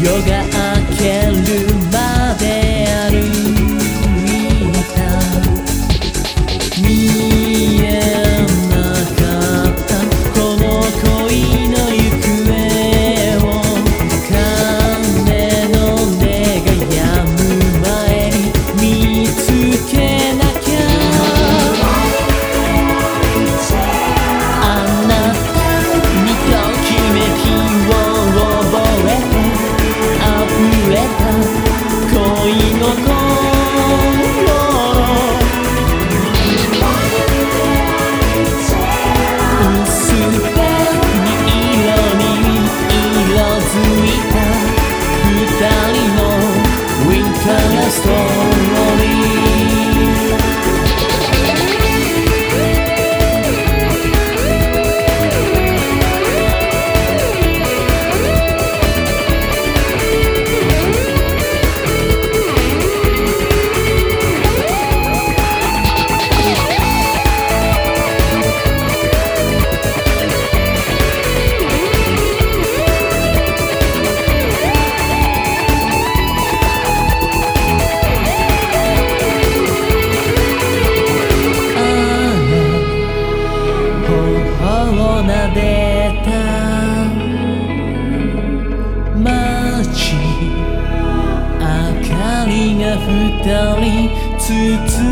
夜が明ける storm will leave. to